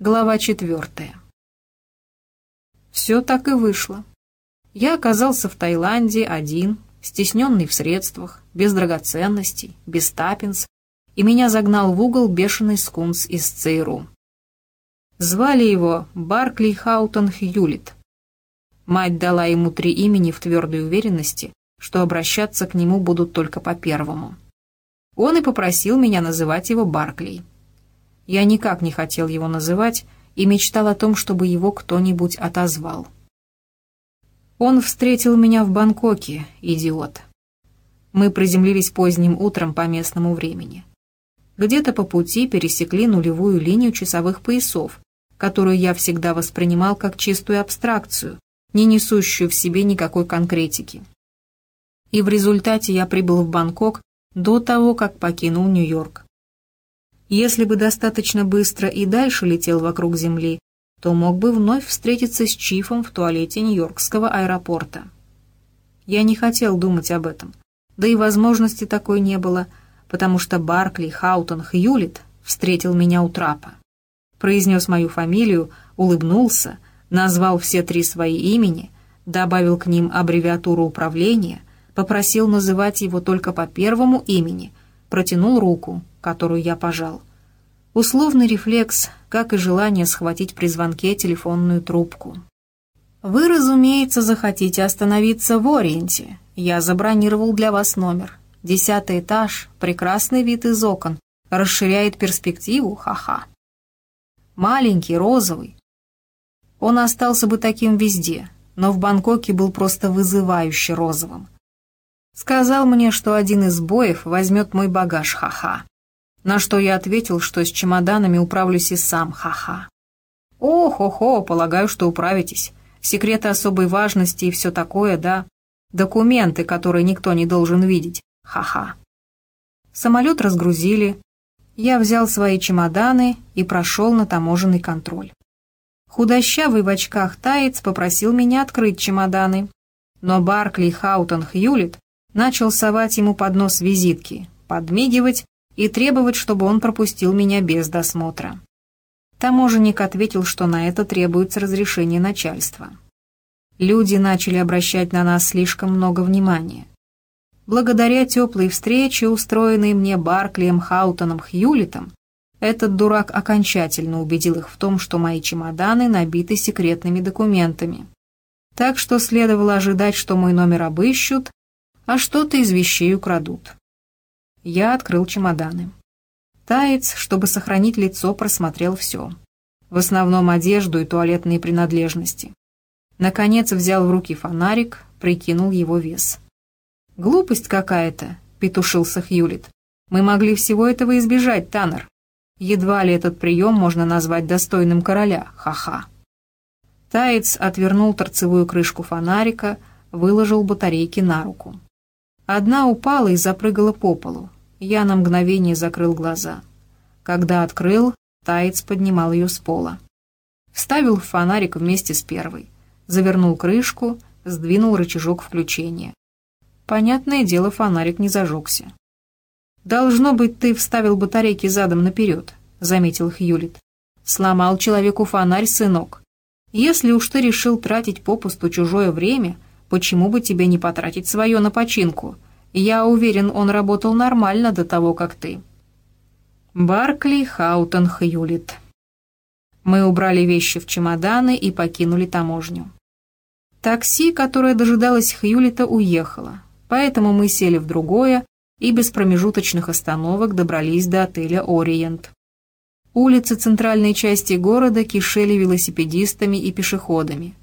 Глава четвертая. Все так и вышло. Я оказался в Таиланде один, стесненный в средствах, без драгоценностей, без тапинс, и меня загнал в угол бешеный скунс из ЦРУ. Звали его Баркли Хаутон Хьюлит. Мать дала ему три имени в твердой уверенности, что обращаться к нему будут только по первому. Он и попросил меня называть его Барклей. Я никак не хотел его называть и мечтал о том, чтобы его кто-нибудь отозвал. Он встретил меня в Бангкоке, идиот. Мы приземлились поздним утром по местному времени. Где-то по пути пересекли нулевую линию часовых поясов, которую я всегда воспринимал как чистую абстракцию, не несущую в себе никакой конкретики. И в результате я прибыл в Бангкок до того, как покинул Нью-Йорк. Если бы достаточно быстро и дальше летел вокруг Земли, то мог бы вновь встретиться с Чифом в туалете Нью-Йоркского аэропорта. Я не хотел думать об этом, да и возможности такой не было, потому что Баркли Хаутон Хьюлит встретил меня у трапа. Произнес мою фамилию, улыбнулся, назвал все три свои имени, добавил к ним аббревиатуру управления, попросил называть его только по первому имени, протянул руку, которую я пожал. Условный рефлекс, как и желание схватить при звонке телефонную трубку. «Вы, разумеется, захотите остановиться в Ориенте. Я забронировал для вас номер. Десятый этаж, прекрасный вид из окон, расширяет перспективу, ха-ха. Маленький, розовый. Он остался бы таким везде, но в Бангкоке был просто вызывающе розовым. Сказал мне, что один из боев возьмет мой багаж, ха-ха. На что я ответил, что с чемоданами управлюсь и сам, ха-ха. «О-хо-хо, полагаю, что управитесь. Секреты особой важности и все такое, да? Документы, которые никто не должен видеть, ха-ха». Самолет разгрузили. Я взял свои чемоданы и прошел на таможенный контроль. Худощавый в очках таец попросил меня открыть чемоданы. Но Баркли Хаутон Хьюлит начал совать ему под нос визитки, подмигивать и требовать, чтобы он пропустил меня без досмотра. Таможенник ответил, что на это требуется разрешение начальства. Люди начали обращать на нас слишком много внимания. Благодаря теплой встрече, устроенной мне Барклием Хаутоном Хьюлитом, этот дурак окончательно убедил их в том, что мои чемоданы набиты секретными документами. Так что следовало ожидать, что мой номер обыщут, а что-то из вещей украдут. Я открыл чемоданы. Таец, чтобы сохранить лицо, просмотрел все. В основном одежду и туалетные принадлежности. Наконец взял в руки фонарик, прикинул его вес. «Глупость какая-то», — петушился Хьюлит. «Мы могли всего этого избежать, Таннер. Едва ли этот прием можно назвать достойным короля, ха-ха». Таец отвернул торцевую крышку фонарика, выложил батарейки на руку. Одна упала и запрыгала по полу. Я на мгновение закрыл глаза. Когда открыл, таец поднимал ее с пола. Вставил фонарик вместе с первой. Завернул крышку, сдвинул рычажок включения. Понятное дело, фонарик не зажегся. «Должно быть, ты вставил батарейки задом наперед», — заметил Хьюлит. «Сломал человеку фонарь, сынок. Если уж ты решил тратить попусту чужое время, почему бы тебе не потратить свое на починку?» Я уверен, он работал нормально до того, как ты. Баркли Хаутон Хьюлит. Мы убрали вещи в чемоданы и покинули таможню. Такси, которое дожидалось Хьюлита, уехало, поэтому мы сели в другое и без промежуточных остановок добрались до отеля «Ориент». Улицы центральной части города кишели велосипедистами и пешеходами,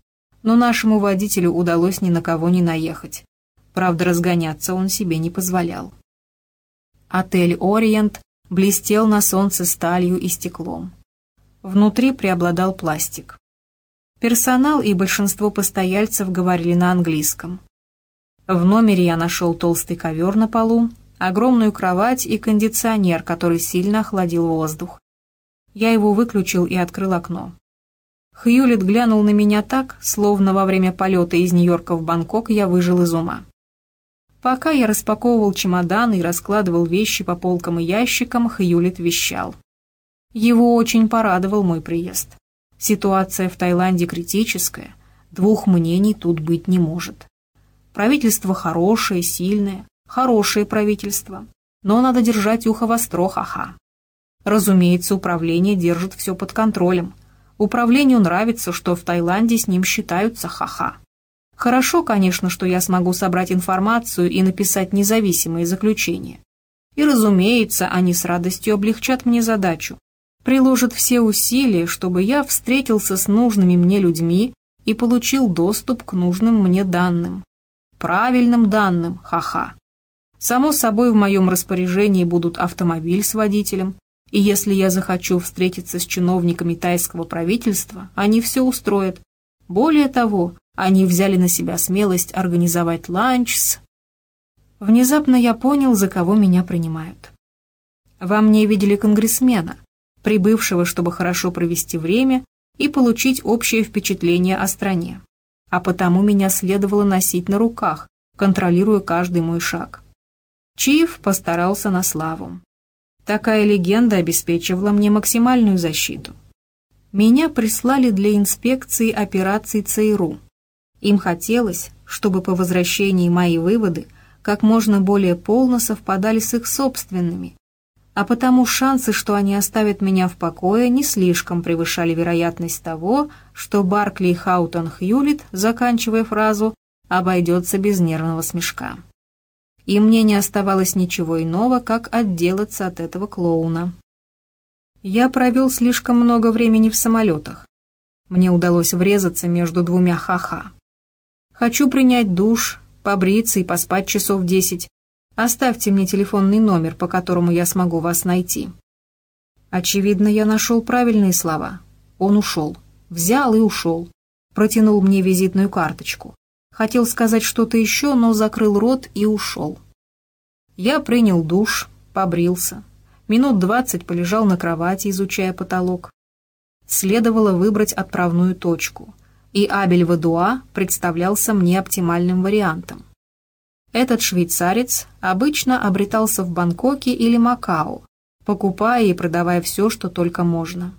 но нашему водителю удалось ни на кого не наехать. Правда, разгоняться он себе не позволял. Отель «Ориент» блестел на солнце сталью и стеклом. Внутри преобладал пластик. Персонал и большинство постояльцев говорили на английском. В номере я нашел толстый ковер на полу, огромную кровать и кондиционер, который сильно охладил воздух. Я его выключил и открыл окно. Хьюлит глянул на меня так, словно во время полета из Нью-Йорка в Бангкок я выжил из ума. Пока я распаковывал чемоданы и раскладывал вещи по полкам и ящикам, Хьюлит вещал. Его очень порадовал мой приезд. Ситуация в Таиланде критическая, двух мнений тут быть не может. Правительство хорошее, сильное, хорошее правительство, но надо держать ухо востро, ха-ха. Разумеется, управление держит все под контролем. Управлению нравится, что в Таиланде с ним считаются ха-ха. Хорошо, конечно, что я смогу собрать информацию и написать независимые заключения. И, разумеется, они с радостью облегчат мне задачу. Приложат все усилия, чтобы я встретился с нужными мне людьми и получил доступ к нужным мне данным. Правильным данным, ха-ха. Само собой, в моем распоряжении будут автомобиль с водителем, и если я захочу встретиться с чиновниками тайского правительства, они все устроят. Более того, они взяли на себя смелость организовать ланч с... Внезапно я понял, за кого меня принимают. Во мне видели конгрессмена, прибывшего, чтобы хорошо провести время и получить общее впечатление о стране. А потому меня следовало носить на руках, контролируя каждый мой шаг. Чиф постарался на славу. Такая легенда обеспечивала мне максимальную защиту. Меня прислали для инспекции операций ЦРУ. Им хотелось, чтобы по возвращении мои выводы как можно более полно совпадали с их собственными, а потому шансы, что они оставят меня в покое, не слишком превышали вероятность того, что Баркли Хаутон Хьюлит, заканчивая фразу, обойдется без нервного смешка и мне не оставалось ничего иного, как отделаться от этого клоуна. Я провел слишком много времени в самолетах. Мне удалось врезаться между двумя ха-ха. Хочу принять душ, побриться и поспать часов десять. Оставьте мне телефонный номер, по которому я смогу вас найти. Очевидно, я нашел правильные слова. Он ушел. Взял и ушел. Протянул мне визитную карточку. Хотел сказать что-то еще, но закрыл рот и ушел. Я принял душ, побрился. Минут двадцать полежал на кровати, изучая потолок. Следовало выбрать отправную точку, и Абель Вадуа представлялся мне оптимальным вариантом. Этот швейцарец обычно обретался в Бангкоке или Макао, покупая и продавая все, что только можно.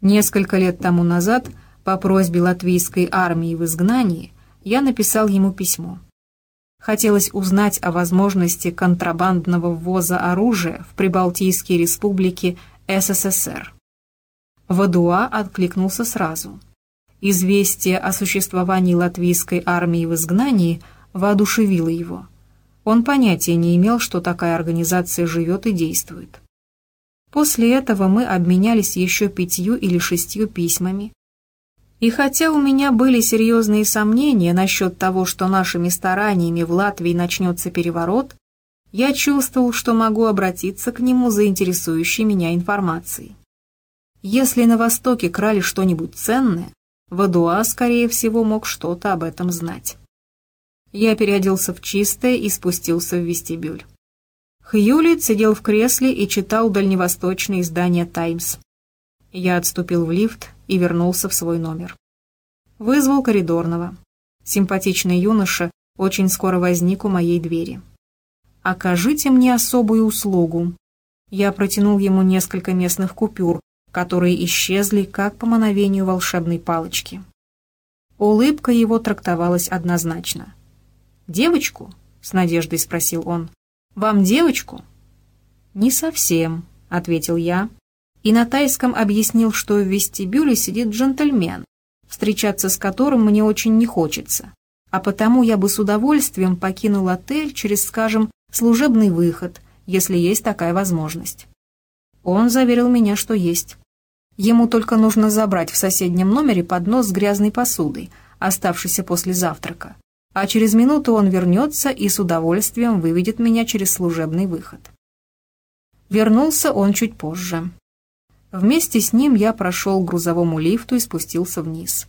Несколько лет тому назад, по просьбе латвийской армии в изгнании, я написал ему письмо. Хотелось узнать о возможности контрабандного ввоза оружия в Прибалтийские республики СССР. Вадуа откликнулся сразу. Известие о существовании латвийской армии в изгнании воодушевило его. Он понятия не имел, что такая организация живет и действует. После этого мы обменялись еще пятью или шестью письмами, и хотя у меня были серьезные сомнения насчет того, что нашими стараниями в Латвии начнется переворот, я чувствовал, что могу обратиться к нему за интересующей меня информацией. Если на Востоке крали что-нибудь ценное, Вадуа, скорее всего, мог что-то об этом знать. Я переоделся в чистое и спустился в вестибюль. Хьюлит сидел в кресле и читал дальневосточное издание «Таймс». Я отступил в лифт и вернулся в свой номер. Вызвал коридорного. Симпатичный юноша очень скоро возник у моей двери. «Окажите мне особую услугу». Я протянул ему несколько местных купюр, которые исчезли, как по мановению волшебной палочки. Улыбка его трактовалась однозначно. «Девочку?» — с надеждой спросил он. «Вам девочку?» «Не совсем», — ответил я, и на тайском объяснил, что в вестибюле сидит джентльмен, встречаться с которым мне очень не хочется, а потому я бы с удовольствием покинул отель через, скажем, служебный выход, если есть такая возможность. Он заверил меня, что есть. Ему только нужно забрать в соседнем номере поднос с грязной посудой, оставшийся после завтрака, а через минуту он вернется и с удовольствием выведет меня через служебный выход. Вернулся он чуть позже. Вместе с ним я прошел к грузовому лифту и спустился вниз.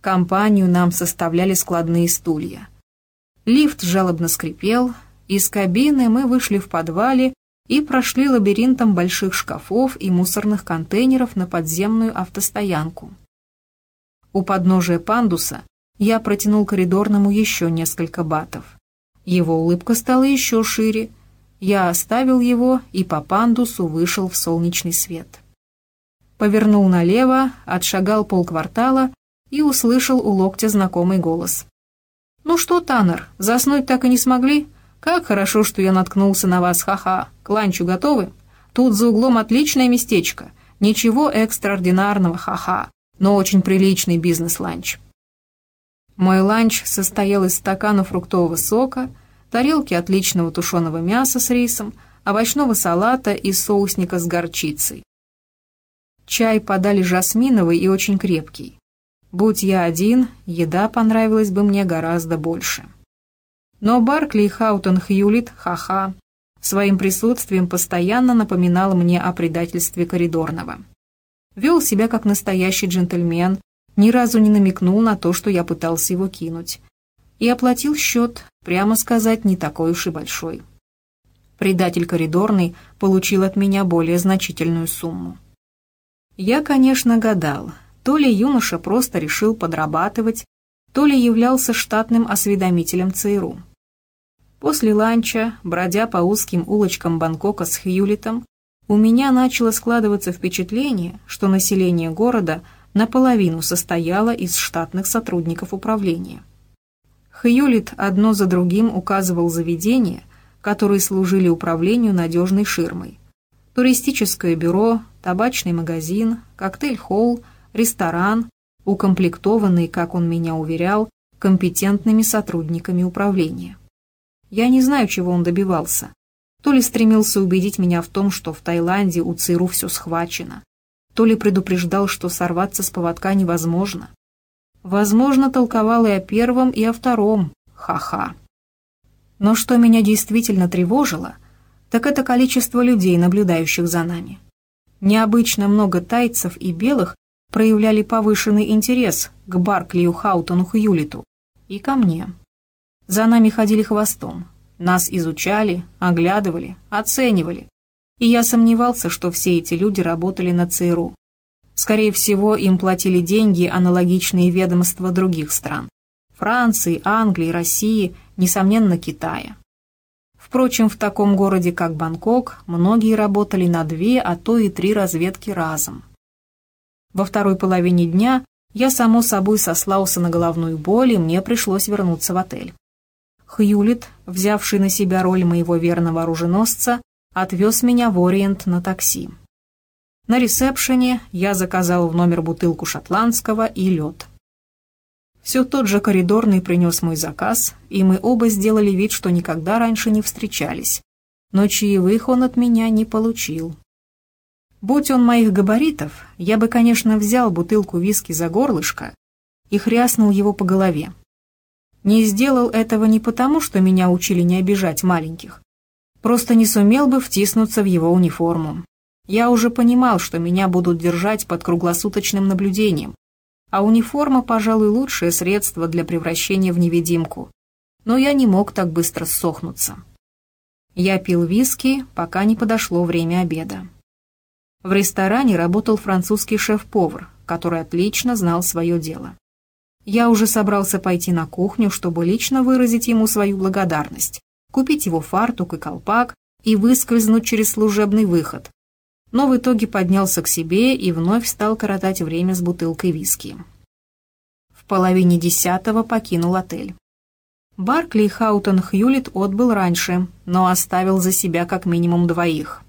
Компанию нам составляли складные стулья. Лифт жалобно скрипел, из кабины мы вышли в подвале и прошли лабиринтом больших шкафов и мусорных контейнеров на подземную автостоянку. У подножия пандуса я протянул коридорному еще несколько батов. Его улыбка стала еще шире. Я оставил его и по пандусу вышел в солнечный свет. Повернул налево, отшагал полквартала и услышал у локтя знакомый голос. «Ну что, Таннер, заснуть так и не смогли? Как хорошо, что я наткнулся на вас, ха-ха. К ланчу готовы? Тут за углом отличное местечко. Ничего экстраординарного, ха-ха, но очень приличный бизнес-ланч». Мой ланч состоял из стакана фруктового сока, тарелки отличного тушеного мяса с рисом, овощного салата и соусника с горчицей. Чай подали жасминовый и очень крепкий. Будь я один, еда понравилась бы мне гораздо больше. Но Баркли и Хаутон Хьюлит, ха-ха, своим присутствием постоянно напоминал мне о предательстве коридорного. Вел себя как настоящий джентльмен, ни разу не намекнул на то, что я пытался его кинуть. И оплатил счет, прямо сказать, не такой уж и большой. Предатель коридорный получил от меня более значительную сумму. Я, конечно, гадал, то ли юноша просто решил подрабатывать, то ли являлся штатным осведомителем ЦРУ. После ланча, бродя по узким улочкам Бангкока с Хьюлитом, у меня начало складываться впечатление, что население города наполовину состояло из штатных сотрудников управления. Хьюлит одно за другим указывал заведения, которые служили управлению надежной ширмой. Туристическое бюро, табачный магазин, коктейль-холл, ресторан, укомплектованный, как он меня уверял, компетентными сотрудниками управления. Я не знаю, чего он добивался. То ли стремился убедить меня в том, что в Таиланде у ЦРУ все схвачено, то ли предупреждал, что сорваться с поводка невозможно. Возможно, толковал и о первом, и о втором. Ха-ха. Но что меня действительно тревожило, так это количество людей, наблюдающих за нами. Необычно много тайцев и белых проявляли повышенный интерес к Барклию Хаутону Хьюлиту и ко мне. За нами ходили хвостом, нас изучали, оглядывали, оценивали, и я сомневался, что все эти люди работали на ЦРУ. Скорее всего, им платили деньги аналогичные ведомства других стран. Франции, Англии, России, несомненно, Китая. Впрочем, в таком городе, как Бангкок, многие работали на две, а то и три разведки разом. Во второй половине дня я, само собой, сослался на головную боль, и мне пришлось вернуться в отель. Хьюлит, взявший на себя роль моего верного оруженосца, отвез меня в Ориент на такси. На ресепшене я заказал в номер бутылку шотландского и лед. Все тот же коридорный принес мой заказ, и мы оба сделали вид, что никогда раньше не встречались. Но чаевых он от меня не получил. Будь он моих габаритов, я бы, конечно, взял бутылку виски за горлышко и хряснул его по голове. Не сделал этого не потому, что меня учили не обижать маленьких. Просто не сумел бы втиснуться в его униформу. Я уже понимал, что меня будут держать под круглосуточным наблюдением, а униформа, пожалуй, лучшее средство для превращения в невидимку. Но я не мог так быстро ссохнуться. Я пил виски, пока не подошло время обеда. В ресторане работал французский шеф-повар, который отлично знал свое дело. Я уже собрался пойти на кухню, чтобы лично выразить ему свою благодарность, купить его фартук и колпак и выскользнуть через служебный выход. Но в итоге поднялся к себе и вновь стал коротать время с бутылкой виски. В половине десятого покинул отель. Баркли Хаутон Хьюлит отбыл раньше, но оставил за себя как минимум двоих.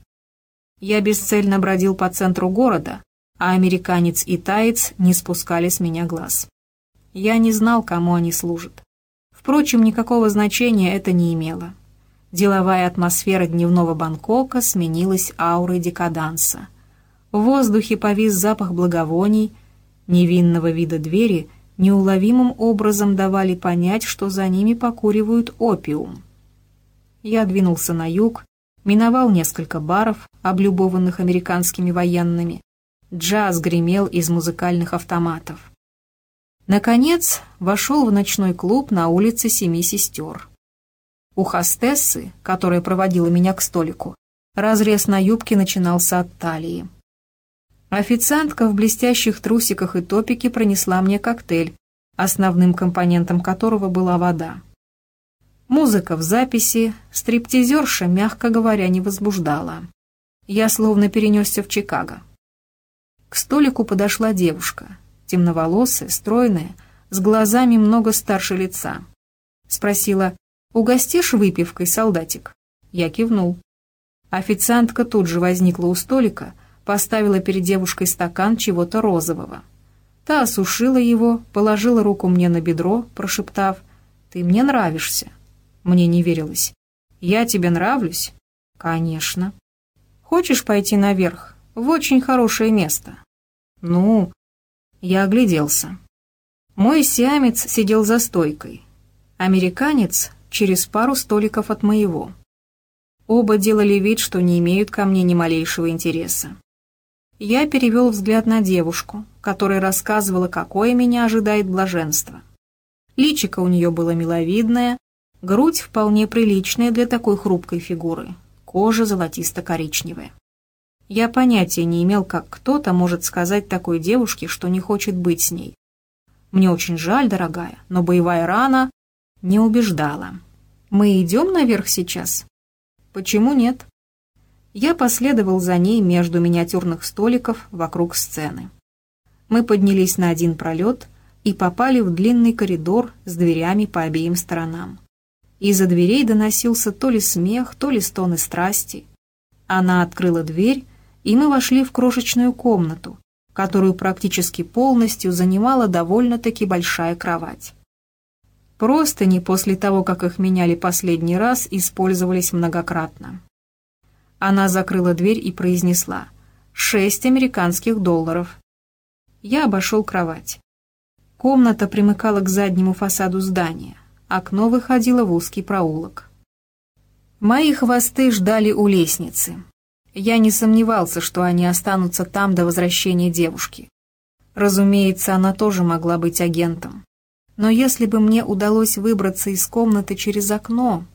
Я бесцельно бродил по центру города, а американец и таец не спускали с меня глаз. Я не знал, кому они служат. Впрочем, никакого значения это не имело. Деловая атмосфера дневного Бангкока сменилась аурой декаданса. В воздухе повис запах благовоний, невинного вида двери неуловимым образом давали понять, что за ними покуривают опиум. Я двинулся на юг, миновал несколько баров, облюбованных американскими военными. Джаз гремел из музыкальных автоматов. Наконец, вошел в ночной клуб на улице Семи Сестер. У хостессы, которая проводила меня к столику, разрез на юбке начинался от талии. Официантка в блестящих трусиках и топике пронесла мне коктейль, основным компонентом которого была вода. Музыка в записи, стриптизерша, мягко говоря, не возбуждала. Я словно перенесся в Чикаго. К столику подошла девушка, темноволосая, стройная, с глазами много старше лица. Спросила, «Угостишь выпивкой, солдатик?» Я кивнул. Официантка тут же возникла у столика, поставила перед девушкой стакан чего-то розового. Та осушила его, положила руку мне на бедро, прошептав, «Ты мне нравишься». Мне не верилось. «Я тебе нравлюсь?» «Конечно». «Хочешь пойти наверх? В очень хорошее место». «Ну...» Я огляделся. Мой сиамец сидел за стойкой. Американец через пару столиков от моего. Оба делали вид, что не имеют ко мне ни малейшего интереса. Я перевел взгляд на девушку, которая рассказывала, какое меня ожидает блаженство. Личико у нее было миловидное, грудь вполне приличная для такой хрупкой фигуры, кожа золотисто-коричневая. Я понятия не имел, как кто-то может сказать такой девушке, что не хочет быть с ней. Мне очень жаль, дорогая, но боевая рана не убеждала. Мы идем наверх сейчас? Почему нет? Я последовал за ней между миниатюрных столиков вокруг сцены. Мы поднялись на один пролет и попали в длинный коридор с дверями по обеим сторонам. Из-за дверей доносился то ли смех, то ли стоны страсти. Она открыла дверь, и мы вошли в крошечную комнату, которую практически полностью занимала довольно-таки большая кровать. Просто не после того, как их меняли последний раз, использовались многократно. Она закрыла дверь и произнесла «Шесть американских долларов». Я обошел кровать. Комната примыкала к заднему фасаду здания. Окно выходило в узкий проулок. Мои хвосты ждали у лестницы. Я не сомневался, что они останутся там до возвращения девушки. Разумеется, она тоже могла быть агентом. Но если бы мне удалось выбраться из комнаты через окно...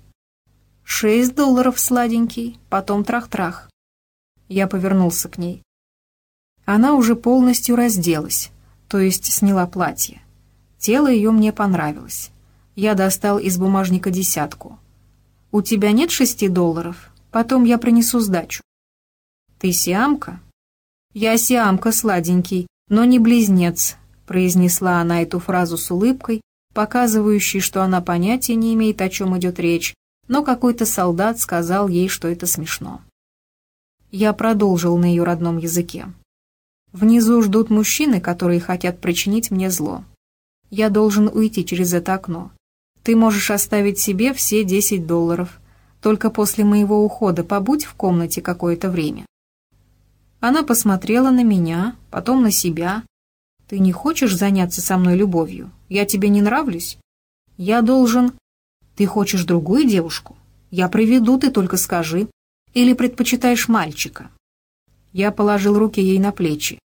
Шесть долларов сладенький, потом трах-трах. Я повернулся к ней. Она уже полностью разделась, то есть сняла платье. Тело ее мне понравилось. Я достал из бумажника десятку. «У тебя нет шести долларов? Потом я принесу сдачу». «Ты сиамка?» «Я сиамка, сладенький, но не близнец», произнесла она эту фразу с улыбкой, показывающей, что она понятия не имеет, о чем идет речь, но какой-то солдат сказал ей, что это смешно. Я продолжил на ее родном языке. «Внизу ждут мужчины, которые хотят причинить мне зло. Я должен уйти через это окно. Ты можешь оставить себе все 10 долларов. Только после моего ухода побудь в комнате какое-то время. Она посмотрела на меня, потом на себя. «Ты не хочешь заняться со мной любовью? Я тебе не нравлюсь? Я должен...» «Ты хочешь другую девушку? Я приведу, ты только скажи. Или предпочитаешь мальчика?» Я положил руки ей на плечи.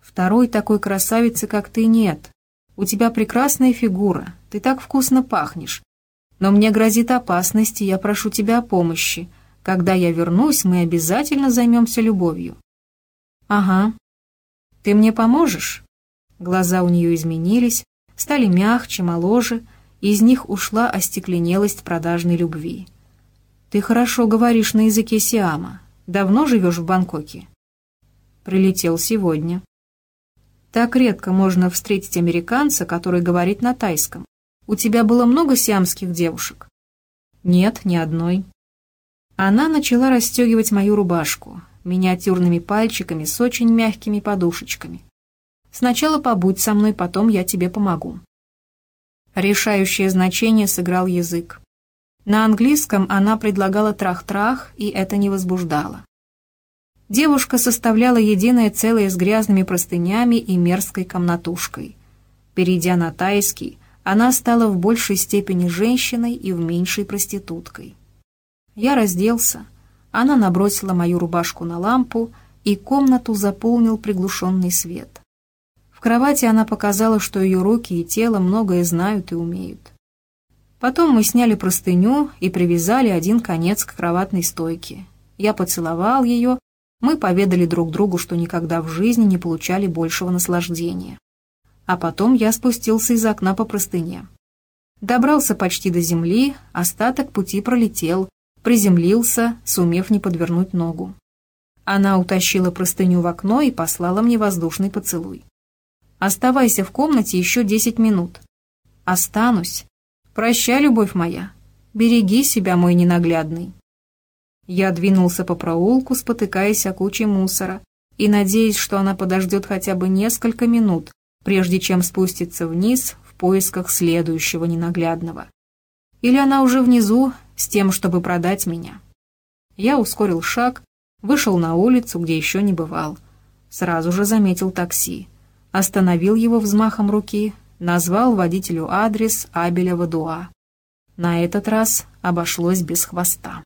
«Второй такой красавицы, как ты, нет. У тебя прекрасная фигура, ты так вкусно пахнешь. Но мне грозит опасность, и я прошу тебя о помощи. Когда я вернусь, мы обязательно займемся любовью. «Ага. Ты мне поможешь?» Глаза у нее изменились, стали мягче, моложе, из них ушла остекленелость продажной любви. «Ты хорошо говоришь на языке Сиама. Давно живешь в Бангкоке?» «Прилетел сегодня». «Так редко можно встретить американца, который говорит на тайском. У тебя было много сиамских девушек?» «Нет, ни одной». Она начала расстегивать мою рубашку, миниатюрными пальчиками с очень мягкими подушечками. Сначала побудь со мной, потом я тебе помогу. Решающее значение сыграл язык. На английском она предлагала трах-трах, и это не возбуждало. Девушка составляла единое целое с грязными простынями и мерзкой комнатушкой. Перейдя на тайский, она стала в большей степени женщиной и в меньшей проституткой. Я разделся, она набросила мою рубашку на лампу, и комнату заполнил приглушенный свет. Кровати она показала, что ее руки и тело многое знают и умеют. Потом мы сняли простыню и привязали один конец к кроватной стойке. Я поцеловал ее, мы поведали друг другу, что никогда в жизни не получали большего наслаждения. А потом я спустился из окна по простыне. Добрался почти до земли, остаток пути пролетел, приземлился, сумев не подвернуть ногу. Она утащила простыню в окно и послала мне воздушный поцелуй. «Оставайся в комнате еще десять минут». «Останусь. Прощай, любовь моя. Береги себя, мой ненаглядный». Я двинулся по проулку, спотыкаясь о куче мусора, и надеясь, что она подождет хотя бы несколько минут, прежде чем спуститься вниз в поисках следующего ненаглядного. Или она уже внизу с тем, чтобы продать меня. Я ускорил шаг, вышел на улицу, где еще не бывал. Сразу же заметил такси. Остановил его взмахом руки, назвал водителю адрес Абеля Вадуа. На этот раз обошлось без хвоста.